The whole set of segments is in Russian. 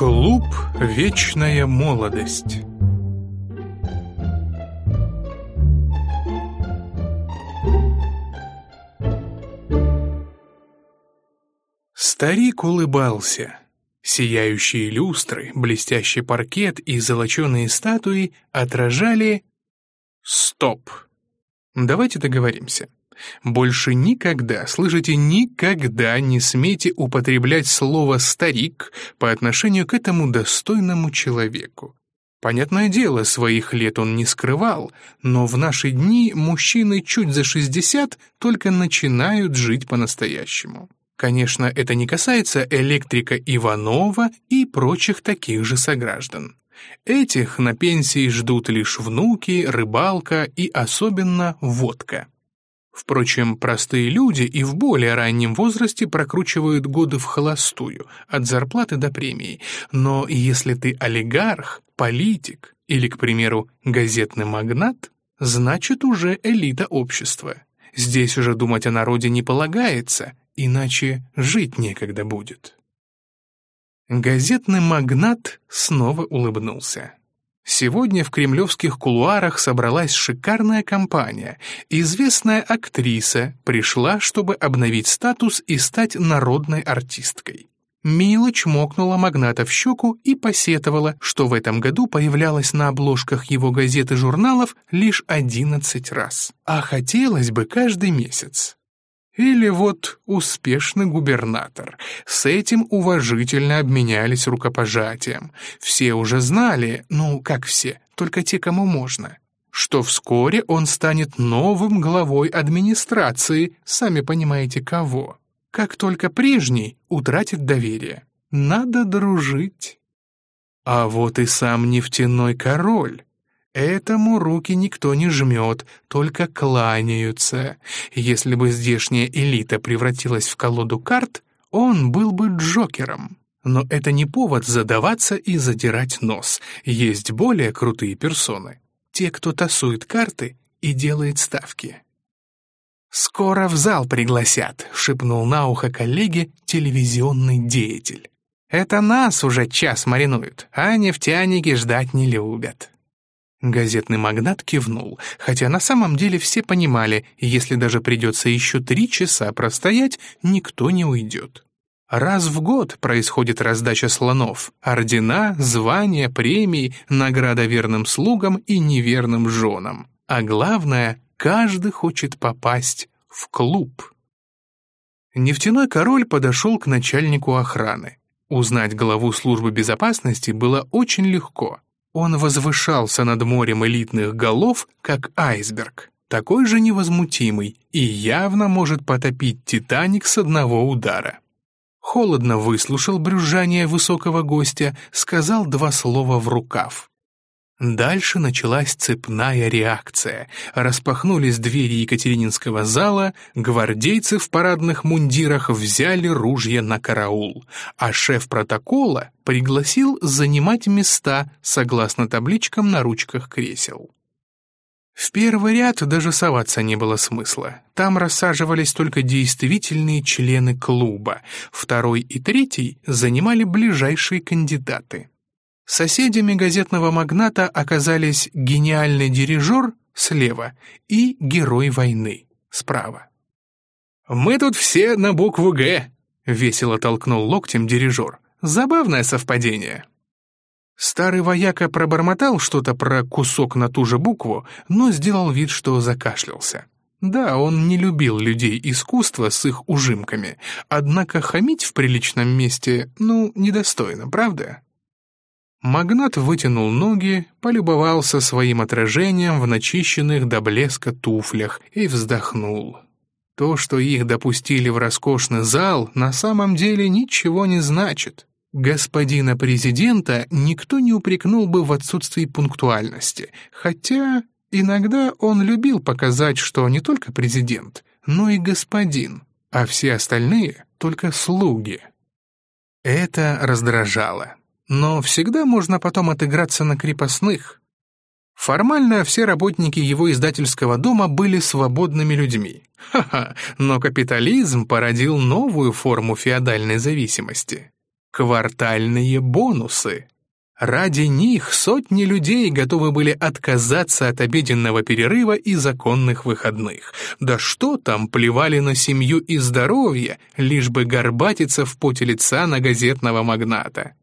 Клуб «Вечная молодость». Старик улыбался. Сияющие люстры, блестящий паркет и золоченые статуи отражали... Стоп! Давайте договоримся. Больше никогда, слышите, никогда не смейте употреблять слово «старик» по отношению к этому достойному человеку. Понятное дело, своих лет он не скрывал, но в наши дни мужчины чуть за 60 только начинают жить по-настоящему. Конечно, это не касается электрика Иванова и прочих таких же сограждан. Этих на пенсии ждут лишь внуки, рыбалка и особенно водка. Впрочем, простые люди и в более раннем возрасте прокручивают годы в холостую, от зарплаты до премии. Но если ты олигарх, политик или, к примеру, газетный магнат, значит уже элита общества. Здесь уже думать о народе не полагается, иначе жить некогда будет. Газетный магнат снова улыбнулся. Сегодня в кремлевских кулуарах собралась шикарная компания. Известная актриса пришла, чтобы обновить статус и стать народной артисткой. Мила чмокнула магната в щеку и посетовала, что в этом году появлялась на обложках его газет и журналов лишь 11 раз. А хотелось бы каждый месяц. Или вот успешный губернатор. С этим уважительно обменялись рукопожатием. Все уже знали, ну, как все, только те, кому можно, что вскоре он станет новым главой администрации, сами понимаете кого. Как только прежний утратит доверие. Надо дружить. А вот и сам нефтяной король. Этому руки никто не жмет, только кланяются. Если бы здешняя элита превратилась в колоду карт, он был бы Джокером. Но это не повод задаваться и задирать нос. Есть более крутые персоны. Те, кто тасует карты и делает ставки. «Скоро в зал пригласят», — шепнул на ухо коллеге телевизионный деятель. «Это нас уже час маринуют, а нефтяники ждать не любят». Газетный магнат кивнул, хотя на самом деле все понимали, если даже придется еще три часа простоять, никто не уйдет. Раз в год происходит раздача слонов, ордена, звания, премии, награда верным слугам и неверным женам. А главное, каждый хочет попасть в клуб. Нефтяной король подошел к начальнику охраны. Узнать главу службы безопасности было очень легко. Он возвышался над морем элитных голов, как айсберг, такой же невозмутимый и явно может потопить «Титаник» с одного удара. Холодно выслушал брюзжание высокого гостя, сказал два слова в рукав. Дальше началась цепная реакция. Распахнулись двери Екатерининского зала, гвардейцы в парадных мундирах взяли ружья на караул, а шеф протокола пригласил занимать места согласно табличкам на ручках кресел. В первый ряд даже соваться не было смысла. Там рассаживались только действительные члены клуба. Второй и третий занимали ближайшие кандидаты. Соседями газетного магната оказались гениальный дирижер слева и герой войны справа. «Мы тут все на букву «Г», — весело толкнул локтем дирижер. «Забавное совпадение». Старый вояка пробормотал что-то про кусок на ту же букву, но сделал вид, что закашлялся. Да, он не любил людей искусства с их ужимками, однако хамить в приличном месте, ну, недостойно, правда? Магнат вытянул ноги, полюбовался своим отражением в начищенных до блеска туфлях и вздохнул. То, что их допустили в роскошный зал, на самом деле ничего не значит. Господина президента никто не упрекнул бы в отсутствии пунктуальности, хотя иногда он любил показать, что не только президент, но и господин, а все остальные — только слуги. Это раздражало но всегда можно потом отыграться на крепостных. Формально все работники его издательского дома были свободными людьми. Ха-ха, но капитализм породил новую форму феодальной зависимости. Квартальные бонусы. Ради них сотни людей готовы были отказаться от обеденного перерыва и законных выходных. Да что там, плевали на семью и здоровье, лишь бы горбатиться в поте лица на газетного магната.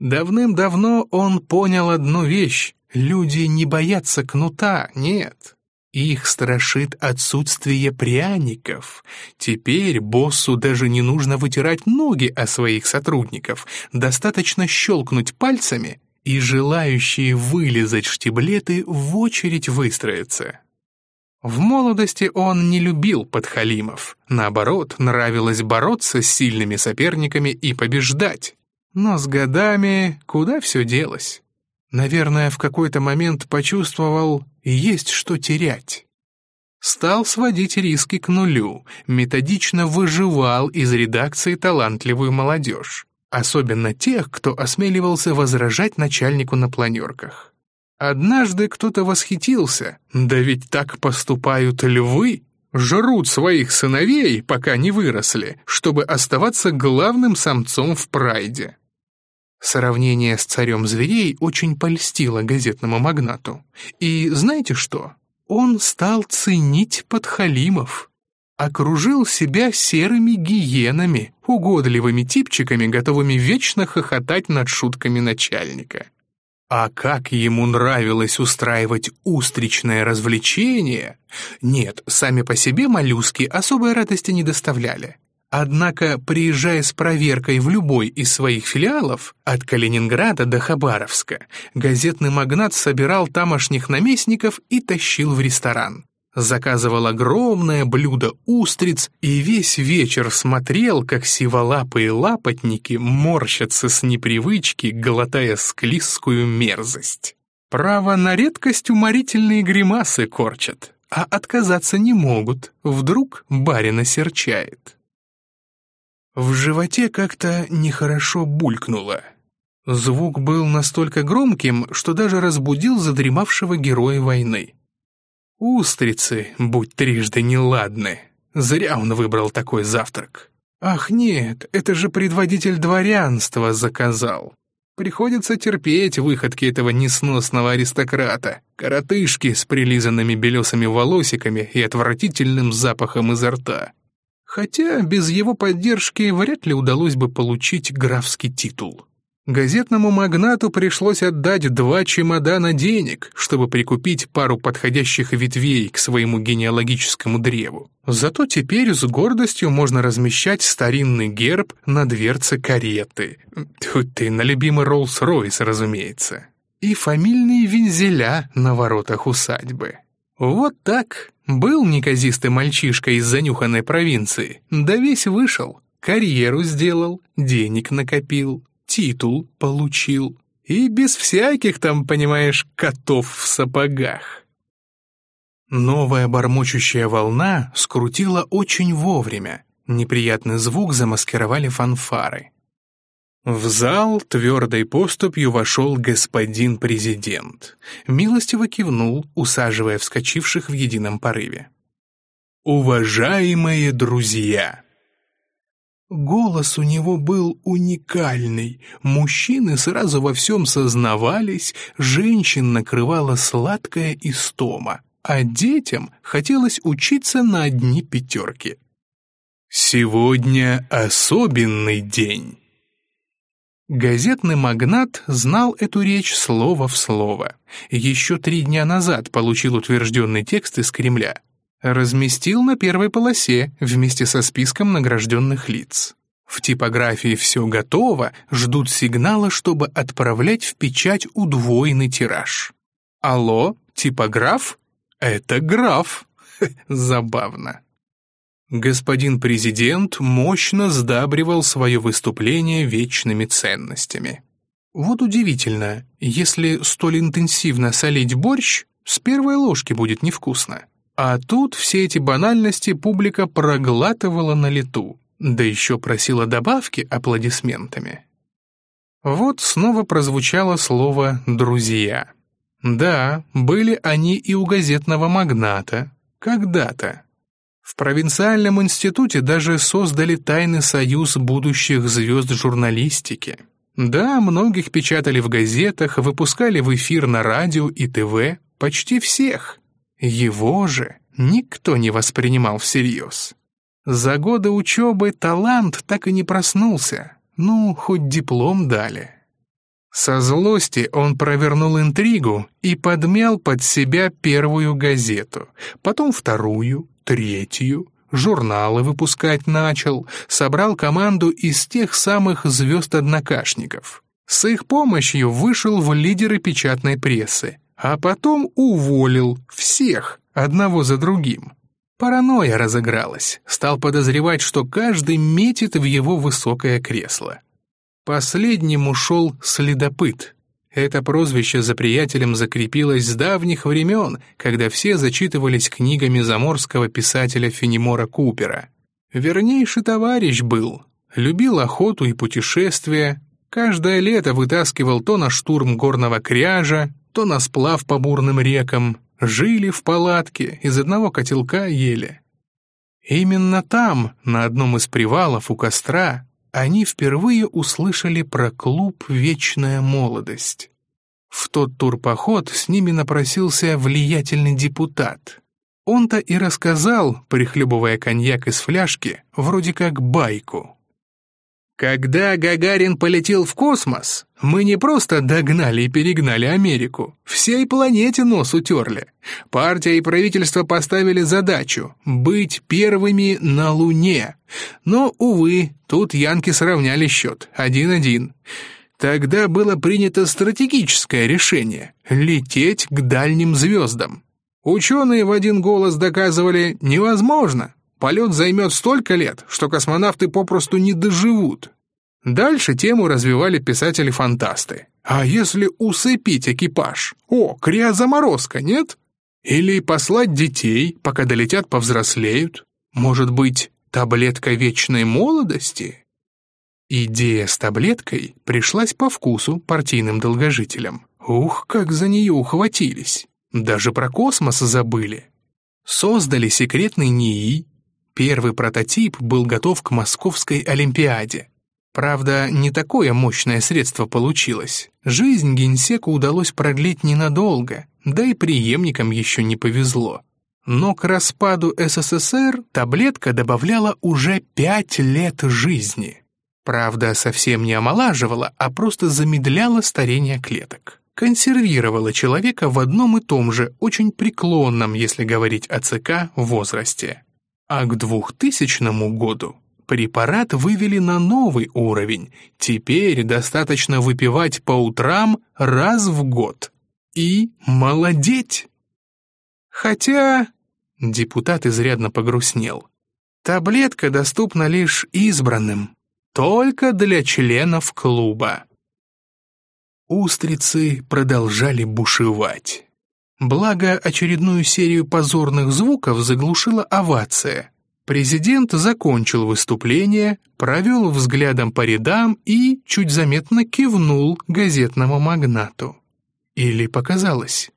Давным-давно он понял одну вещь. Люди не боятся кнута, нет. Их страшит отсутствие пряников. Теперь боссу даже не нужно вытирать ноги о своих сотрудников. Достаточно щелкнуть пальцами, и желающие вылезать штиблеты в очередь выстроятся. В молодости он не любил подхалимов. Наоборот, нравилось бороться с сильными соперниками и побеждать. Но с годами куда все делось? Наверное, в какой-то момент почувствовал, есть что терять. Стал сводить риски к нулю, методично выживал из редакции талантливую молодежь, особенно тех, кто осмеливался возражать начальнику на планерках. Однажды кто-то восхитился, да ведь так поступают львы, жрут своих сыновей, пока не выросли, чтобы оставаться главным самцом в прайде. Сравнение с царем зверей очень польстило газетному магнату. И знаете что? Он стал ценить подхалимов. Окружил себя серыми гиенами, угодливыми типчиками, готовыми вечно хохотать над шутками начальника. А как ему нравилось устраивать устричное развлечение! Нет, сами по себе моллюски особой радости не доставляли. Однако, приезжая с проверкой в любой из своих филиалов, от Калининграда до Хабаровска, газетный магнат собирал тамошних наместников и тащил в ресторан. Заказывал огромное блюдо устриц и весь вечер смотрел, как сиволапые лапотники морщатся с непривычки, глотая склизкую мерзость. Право на редкость уморительные гримасы корчат, а отказаться не могут, вдруг барина серчает. В животе как-то нехорошо булькнуло. Звук был настолько громким, что даже разбудил задремавшего героя войны. Устрицы, будь трижды неладны. Зря он выбрал такой завтрак. Ах нет, это же предводитель дворянства заказал. Приходится терпеть выходки этого несносного аристократа, коротышки с прилизанными белесыми волосиками и отвратительным запахом изо рта хотя без его поддержки вряд ли удалось бы получить графский титул. Газетному магнату пришлось отдать два чемодана денег, чтобы прикупить пару подходящих ветвей к своему генеалогическому древу. Зато теперь с гордостью можно размещать старинный герб на дверце кареты. Тут ты на любимый Роллс-Ройс, разумеется. И фамильные вензеля на воротах усадьбы. Вот так. Был неказистый мальчишка из занюханной провинции, да весь вышел, карьеру сделал, денег накопил, титул получил. И без всяких там, понимаешь, котов в сапогах. Новая бормочущая волна скрутила очень вовремя. Неприятный звук замаскировали фанфары. В зал твердой поступью вошел господин президент. Милостиво кивнул, усаживая вскочивших в едином порыве. «Уважаемые друзья!» Голос у него был уникальный. Мужчины сразу во всем сознавались, женщин накрывала сладкая истома, а детям хотелось учиться на одни пятерки. «Сегодня особенный день!» Газетный магнат знал эту речь слово в слово. Еще три дня назад получил утвержденный текст из Кремля. Разместил на первой полосе вместе со списком награжденных лиц. В типографии все готово, ждут сигнала, чтобы отправлять в печать удвоенный тираж. Алло, типограф? Это граф. Забавно. Господин президент мощно сдабривал свое выступление вечными ценностями. Вот удивительно, если столь интенсивно солить борщ, с первой ложки будет невкусно. А тут все эти банальности публика проглатывала на лету, да еще просила добавки аплодисментами. Вот снова прозвучало слово «друзья». Да, были они и у газетного магната, когда-то. В провинциальном институте даже создали тайный союз будущих звезд журналистики. Да, многих печатали в газетах, выпускали в эфир на радио и ТВ, почти всех. Его же никто не воспринимал всерьез. За годы учебы талант так и не проснулся, ну, хоть диплом дали. Со злости он провернул интригу и подмял под себя первую газету, потом вторую, третью, журналы выпускать начал, собрал команду из тех самых звезд-однокашников. С их помощью вышел в лидеры печатной прессы, а потом уволил всех, одного за другим. Паранойя разыгралась, стал подозревать, что каждый метит в его высокое кресло. Последним ушел следопыт, это прозвище за приятелем закрепилось с давних времен, когда все зачитывались книгами заморского писателя Фенемора Купера. Вернейший товарищ был, любил охоту и путешествия, каждое лето вытаскивал то на штурм горного кряжа, то на сплав по бурным рекам, жили в палатке, из одного котелка ели. Именно там, на одном из привалов у костра, они впервые услышали про клуб «Вечная молодость». В тот турпоход с ними напросился влиятельный депутат. Он-то и рассказал, прихлебывая коньяк из фляжки, вроде как байку. Когда Гагарин полетел в космос, мы не просто догнали и перегнали Америку, всей планете нос утерли. Партия и правительство поставили задачу — быть первыми на Луне. Но, увы, тут янки сравняли счет, один-один. Тогда было принято стратегическое решение — лететь к дальним звездам. Ученые в один голос доказывали «невозможно». Полет займет столько лет, что космонавты попросту не доживут. Дальше тему развивали писатели-фантасты. А если усыпить экипаж? О, криозаморозка, нет? Или послать детей, пока долетят, повзрослеют? Может быть, таблетка вечной молодости? Идея с таблеткой пришлась по вкусу партийным долгожителям. Ух, как за нее ухватились. Даже про космос забыли. Создали секретный НИИ, Первый прототип был готов к Московской Олимпиаде. Правда, не такое мощное средство получилось. Жизнь генсеку удалось продлить ненадолго, да и преемникам еще не повезло. Но к распаду СССР таблетка добавляла уже пять лет жизни. Правда, совсем не омолаживала, а просто замедляла старение клеток. Консервировала человека в одном и том же, очень преклонном, если говорить о ЦК, возрасте. А к 2000 году препарат вывели на новый уровень. Теперь достаточно выпивать по утрам раз в год. И молодеть. Хотя... Депутат изрядно погрустнел. Таблетка доступна лишь избранным. Только для членов клуба. Устрицы продолжали бушевать. Благо, очередную серию позорных звуков заглушила овация. Президент закончил выступление, провел взглядом по рядам и чуть заметно кивнул газетному магнату. Или показалось.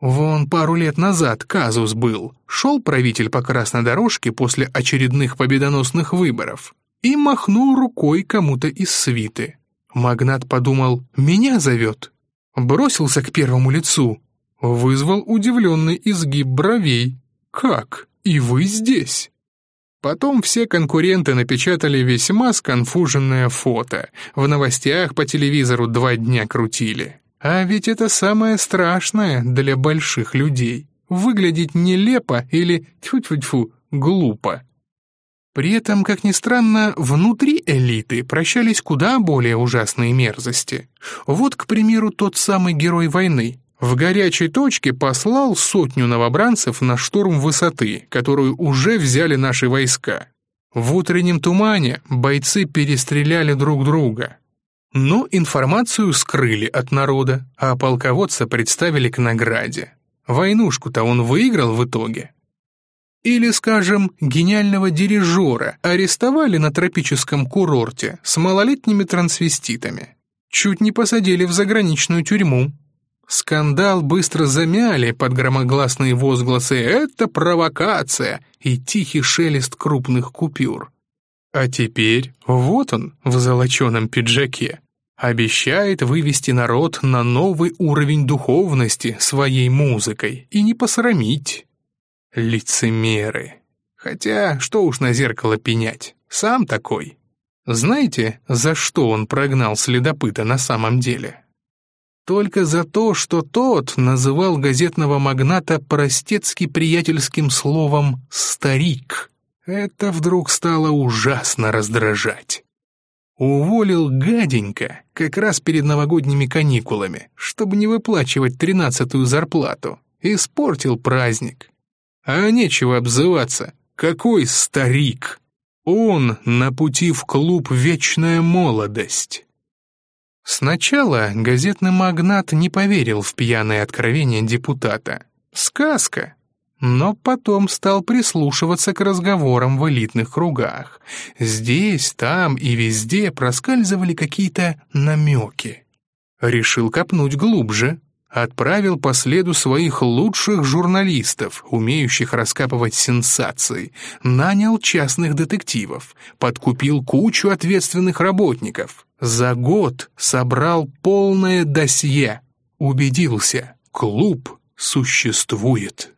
Вон пару лет назад казус был. Шел правитель по красной дорожке после очередных победоносных выборов и махнул рукой кому-то из свиты. Магнат подумал «меня зовет». Бросился к первому лицу, вызвал удивленный изгиб бровей. «Как? И вы здесь?» Потом все конкуренты напечатали весьма сконфуженное фото. В новостях по телевизору два дня крутили. А ведь это самое страшное для больших людей. Выглядеть нелепо или, тьфу-тьфу-тьфу, глупо. При этом, как ни странно, внутри элиты прощались куда более ужасные мерзости. Вот, к примеру, тот самый герой войны, в горячей точке послал сотню новобранцев на штурм высоты, которую уже взяли наши войска. В утреннем тумане бойцы перестреляли друг друга. Но информацию скрыли от народа, а полководца представили к награде. Войнушку-то он выиграл в итоге. Или, скажем, гениального дирижера арестовали на тропическом курорте с малолетними трансвеститами. Чуть не посадили в заграничную тюрьму. Скандал быстро замяли под громогласные возгласы «Это провокация!» и тихий шелест крупных купюр. А теперь вот он в золоченом пиджаке. Обещает вывести народ на новый уровень духовности своей музыкой и не посрамить. Лицемеры. Хотя, что уж на зеркало пенять, сам такой. Знаете, за что он прогнал следопыта на самом деле? Только за то, что тот называл газетного магната простецки приятельским словом «старик». Это вдруг стало ужасно раздражать. Уволил гаденько, как раз перед новогодними каникулами, чтобы не выплачивать тринадцатую зарплату. Испортил праздник. А нечего обзываться. Какой старик! Он на пути в клуб «Вечная молодость». Сначала газетный магнат не поверил в пьяное откровение депутата. Сказка, но потом стал прислушиваться к разговорам в элитных кругах. Здесь, там и везде проскальзывали какие-то намеки. Решил копнуть глубже. Отправил по следу своих лучших журналистов, умеющих раскапывать сенсации, нанял частных детективов, подкупил кучу ответственных работников. За год собрал полное досье. Убедился, клуб существует.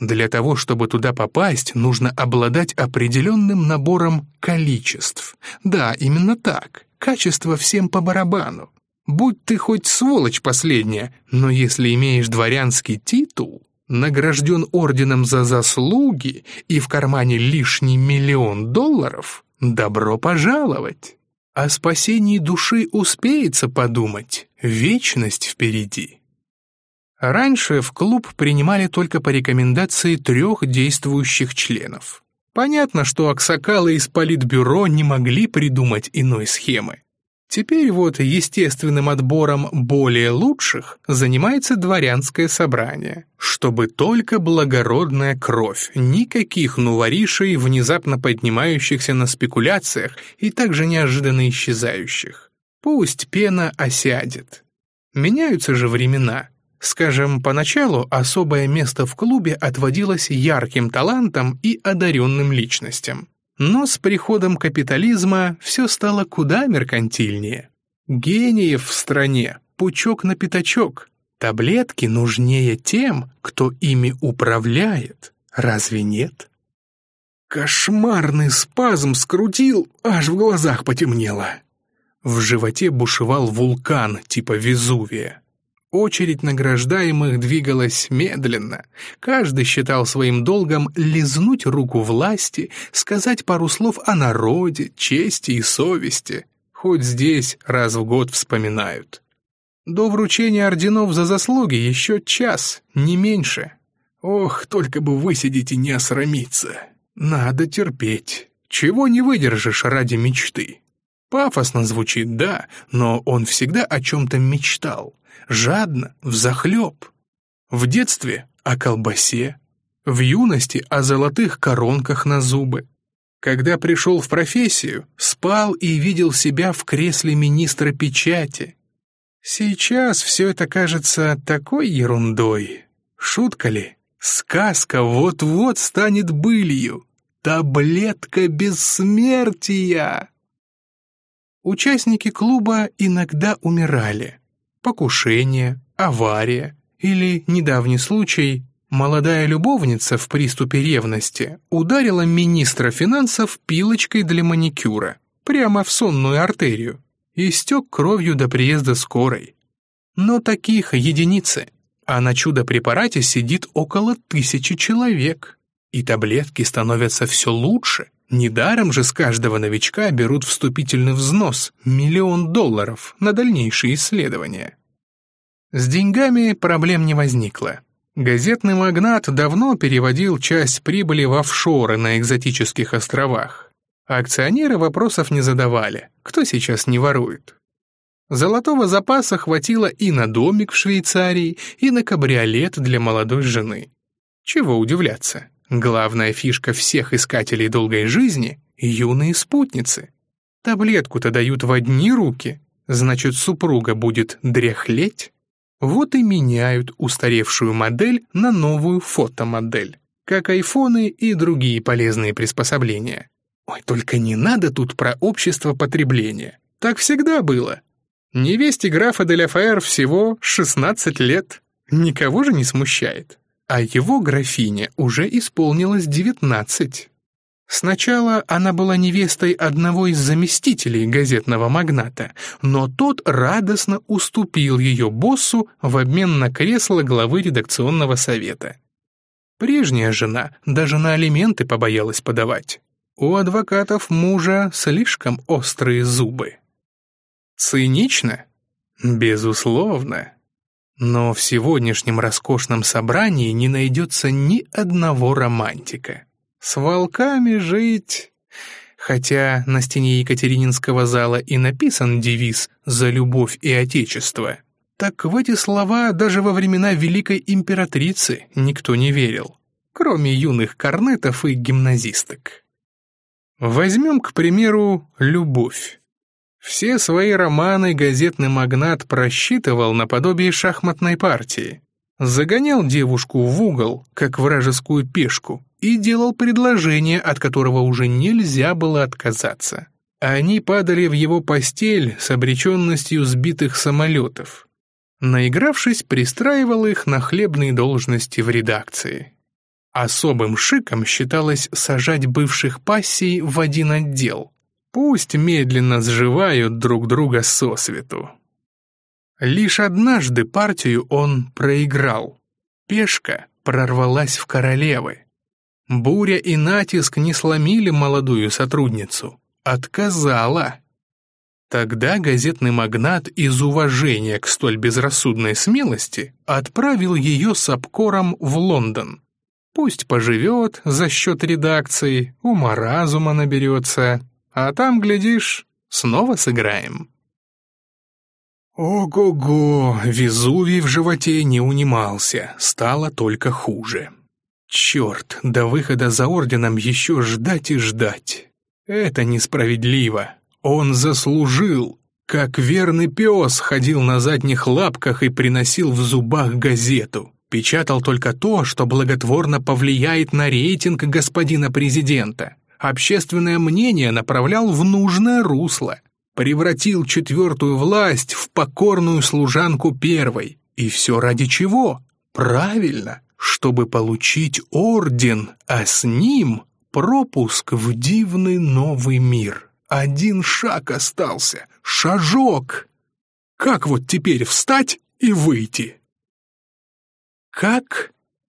Для того, чтобы туда попасть, нужно обладать определенным набором количеств. Да, именно так. Качество всем по барабану. Будь ты хоть сволочь последняя, но если имеешь дворянский титул, награжден орденом за заслуги и в кармане лишний миллион долларов, добро пожаловать. О спасении души успеется подумать, вечность впереди. Раньше в клуб принимали только по рекомендации трех действующих членов. Понятно, что аксакалы из политбюро не могли придумать иной схемы. Теперь вот естественным отбором более лучших занимается дворянское собрание, чтобы только благородная кровь, никаких нуворишей, внезапно поднимающихся на спекуляциях и также неожиданно исчезающих. Пусть пена осядет. Меняются же времена, Скажем, поначалу особое место в клубе отводилось ярким талантам и одаренным личностям. Но с приходом капитализма все стало куда меркантильнее. Гениев в стране, пучок на пятачок. Таблетки нужнее тем, кто ими управляет. Разве нет? Кошмарный спазм скрутил, аж в глазах потемнело. В животе бушевал вулкан типа Везувия. Очередь награждаемых двигалась медленно. Каждый считал своим долгом лизнуть руку власти, сказать пару слов о народе, чести и совести. Хоть здесь раз в год вспоминают. До вручения орденов за заслуги еще час, не меньше. Ох, только бы высидеть и не осрамиться. Надо терпеть. Чего не выдержишь ради мечты? Пафосно звучит, да, но он всегда о чем-то мечтал жадно, взахлеб. В детстве о колбасе, в юности о золотых коронках на зубы. Когда пришел в профессию, спал и видел себя в кресле министра печати. Сейчас все это кажется такой ерундой. Шутка ли? Сказка вот-вот станет былью. Таблетка бессмертия. Участники клуба иногда умирали покушение, авария или недавний случай молодая любовница в приступе ревности ударила министра финансов пилочкой для маникюра прямо в сонную артерию и стек кровью до приезда скорой. Но таких единицы, а на чудо-препарате сидит около тысячи человек, и таблетки становятся все лучше. Недаром же с каждого новичка берут вступительный взнос – миллион долларов на дальнейшие исследования. С деньгами проблем не возникло. Газетный магнат давно переводил часть прибыли в офшоры на экзотических островах. Акционеры вопросов не задавали, кто сейчас не ворует. Золотого запаса хватило и на домик в Швейцарии, и на кабриолет для молодой жены. Чего удивляться? Главная фишка всех искателей долгой жизни — юные спутницы. Таблетку-то дают в одни руки, значит, супруга будет дряхлеть, Вот и меняют устаревшую модель на новую фотомодель, как айфоны и другие полезные приспособления. Ой, только не надо тут про общество потребления. Так всегда было. Невесте графа де всего 16 лет. Никого же не смущает. А его графине уже исполнилось 19. Сначала она была невестой одного из заместителей газетного магната, но тот радостно уступил ее боссу в обмен на кресло главы редакционного совета. Прежняя жена даже на алименты побоялась подавать. У адвокатов мужа слишком острые зубы. Цинично? Безусловно. Но в сегодняшнем роскошном собрании не найдется ни одного романтика. С волками жить... Хотя на стене Екатерининского зала и написан девиз «За любовь и отечество», так в эти слова даже во времена Великой Императрицы никто не верил, кроме юных корнетов и гимназисток. Возьмем, к примеру, «Любовь». Все свои романы газетный магнат просчитывал наподобие шахматной партии. Загонял девушку в угол, как вражескую пешку, и делал предложение, от которого уже нельзя было отказаться. Они падали в его постель с обреченностью сбитых самолетов. Наигравшись, пристраивал их на хлебные должности в редакции. Особым шиком считалось сажать бывших пассий в один отдел. Пусть медленно сживают друг друга сосвету. Лишь однажды партию он проиграл. Пешка прорвалась в королевы. Буря и натиск не сломили молодую сотрудницу. Отказала. Тогда газетный магнат из уважения к столь безрассудной смелости отправил ее с обкором в Лондон. Пусть поживет за счет редакции, ума-разума наберется, а там, глядишь, снова сыграем. Ого-го, Везувий в животе не унимался, стало только хуже. Черт, до выхода за орденом еще ждать и ждать. Это несправедливо. Он заслужил. Как верный пес ходил на задних лапках и приносил в зубах газету. Печатал только то, что благотворно повлияет на рейтинг господина президента. Общественное мнение направлял в нужное русло. Превратил четвертую власть в покорную служанку первой. И все ради чего? Правильно, чтобы получить орден, а с ним пропуск в дивный новый мир. Один шаг остался, шажок. Как вот теперь встать и выйти? Как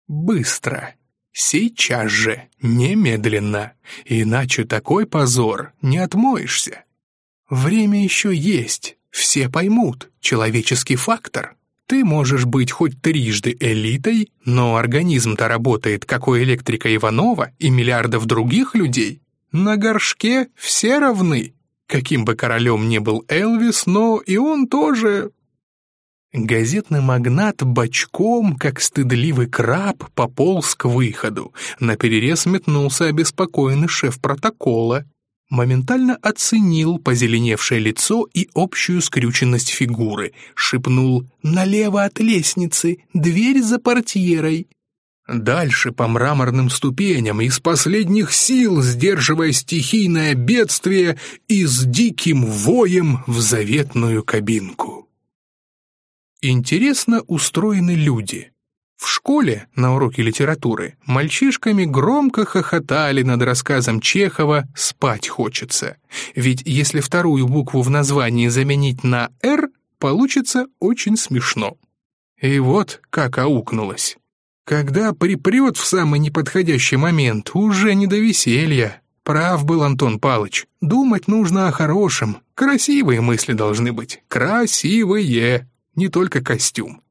быстро. Сейчас же, немедленно, иначе такой позор не отмоешься. Время еще есть, все поймут, человеческий фактор. Ты можешь быть хоть трижды элитой, но организм-то работает, как у электрика Иванова и миллиардов других людей. На горшке все равны. Каким бы королем ни был Элвис, но и он тоже... Газетный магнат бочком, как стыдливый краб, пополз к выходу. На перерез метнулся обеспокоенный шеф протокола моментально оценил позеленевшее лицо и общую скрюченность фигуры, шепнул «Налево от лестницы, дверь за портьерой». Дальше по мраморным ступеням, из последних сил, сдерживая стихийное бедствие и с диким воем в заветную кабинку. Интересно устроены люди. В школе, на уроке литературы, мальчишками громко хохотали над рассказом Чехова «Спать хочется». Ведь если вторую букву в названии заменить на «Р», получится очень смешно. И вот как аукнулось. Когда припрет в самый неподходящий момент, уже не до веселья. Прав был Антон Палыч. Думать нужно о хорошем. Красивые мысли должны быть. Красивые. Не только костюм.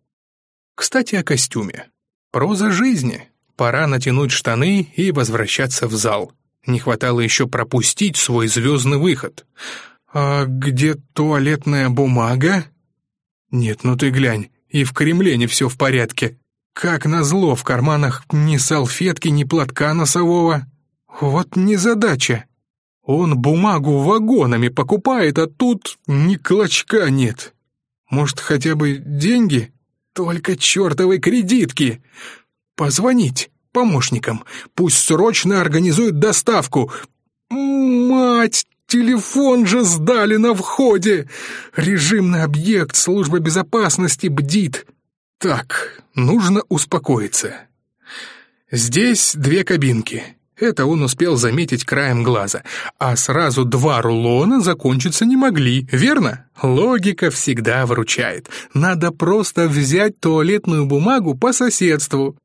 Кстати, о костюме. Проза жизни. Пора натянуть штаны и возвращаться в зал. Не хватало еще пропустить свой звездный выход. «А где туалетная бумага?» «Нет, ну ты глянь, и в Кремле не все в порядке. Как назло, в карманах ни салфетки, ни платка носового. Вот незадача. Он бумагу вагонами покупает, а тут ни клочка нет. Может, хотя бы деньги?» Только чертовой кредитки! Позвонить помощникам, пусть срочно организуют доставку. Мать, телефон же сдали на входе! Режимный объект службы безопасности бдит. Так, нужно успокоиться. Здесь две кабинки. Это он успел заметить краем глаза. А сразу два рулона закончиться не могли, верно? Логика всегда выручает. Надо просто взять туалетную бумагу по соседству.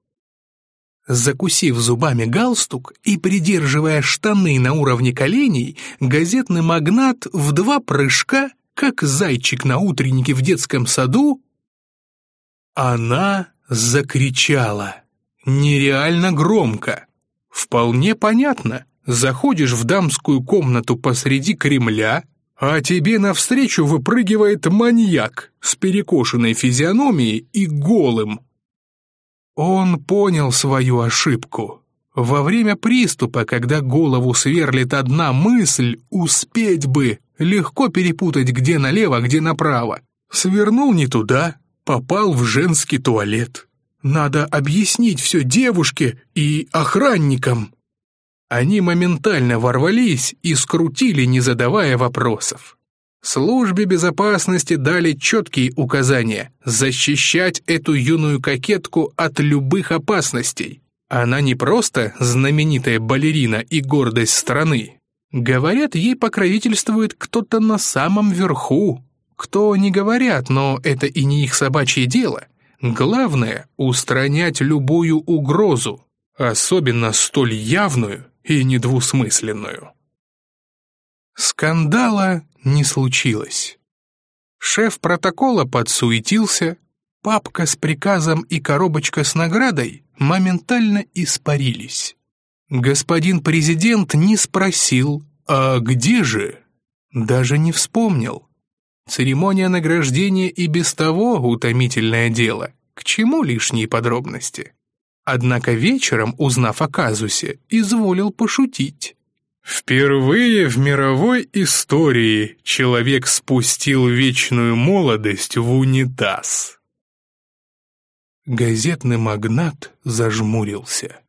Закусив зубами галстук и придерживая штаны на уровне коленей, газетный магнат в два прыжка, как зайчик на утреннике в детском саду, она закричала. Нереально громко. Вполне понятно. Заходишь в дамскую комнату посреди Кремля, а тебе навстречу выпрыгивает маньяк с перекошенной физиономией и голым. Он понял свою ошибку. Во время приступа, когда голову сверлит одна мысль, успеть бы, легко перепутать где налево, где направо. Свернул не туда, попал в женский туалет. Надо объяснить все девушке и охранникам. Они моментально ворвались и скрутили, не задавая вопросов. Службе безопасности дали четкие указания защищать эту юную кокетку от любых опасностей. Она не просто знаменитая балерина и гордость страны. Говорят, ей покровительствует кто-то на самом верху, кто не говорят, но это и не их собачье дело. Главное — устранять любую угрозу, особенно столь явную и недвусмысленную. Скандала не случилось. Шеф протокола подсуетился, папка с приказом и коробочка с наградой моментально испарились. Господин президент не спросил, а где же? Даже не вспомнил. Церемония награждения и без того утомительное дело. К чему лишние подробности? Однако вечером, узнав о казусе, изволил пошутить. Впервые в мировой истории человек спустил вечную молодость в унитаз. Газетный магнат зажмурился.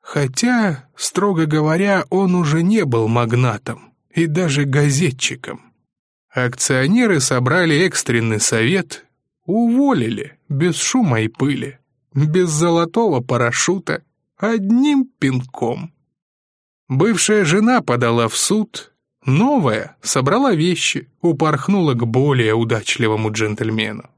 Хотя, строго говоря, он уже не был магнатом и даже газетчиком. Акционеры собрали экстренный совет, уволили, без шума и пыли, без золотого парашюта, одним пинком. Бывшая жена подала в суд, новая собрала вещи, упорхнула к более удачливому джентльмену.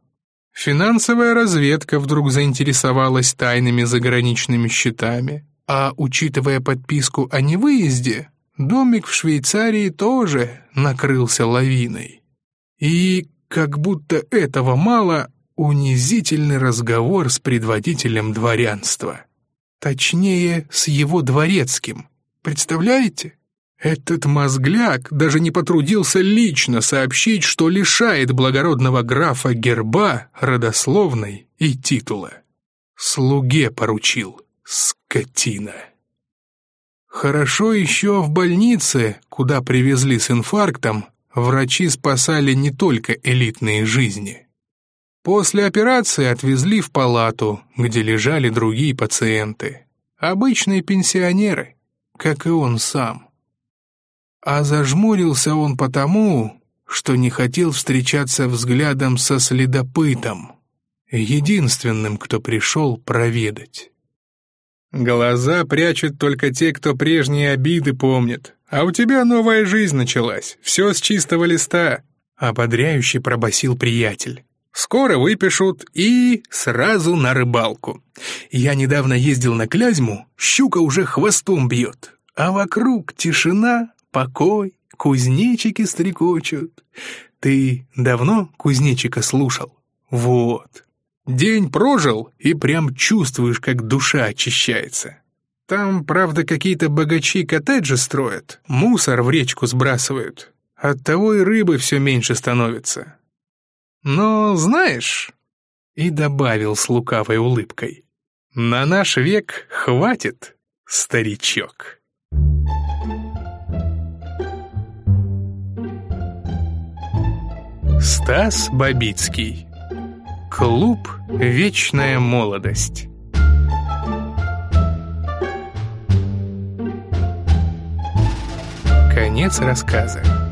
Финансовая разведка вдруг заинтересовалась тайными заграничными счетами, а, учитывая подписку о невыезде, Домик в Швейцарии тоже накрылся лавиной. И, как будто этого мало, унизительный разговор с предводителем дворянства. Точнее, с его дворецким. Представляете? Этот мозгляк даже не потрудился лично сообщить, что лишает благородного графа герба, родословной и титула. Слуге поручил, скотина. Хорошо еще в больнице, куда привезли с инфарктом, врачи спасали не только элитные жизни. После операции отвезли в палату, где лежали другие пациенты. Обычные пенсионеры, как и он сам. А зажмурился он потому, что не хотел встречаться взглядом со следопытом, единственным, кто пришел проведать. Глаза прячут только те, кто прежние обиды помнит. А у тебя новая жизнь началась, все с чистого листа», — ободряюще пробасил приятель. «Скоро выпишут и сразу на рыбалку. Я недавно ездил на Клязьму, щука уже хвостом бьет, а вокруг тишина, покой, кузнечики стрекочут. Ты давно кузнечика слушал? Вот, День прожил, и прям чувствуешь, как душа очищается. Там, правда, какие-то богачи коттеджи строят, мусор в речку сбрасывают. Оттого и рыбы все меньше становится. Но знаешь...» И добавил с лукавой улыбкой. «На наш век хватит, старичок». Стас Бабицкий Клуб «Вечная молодость». Конец рассказа.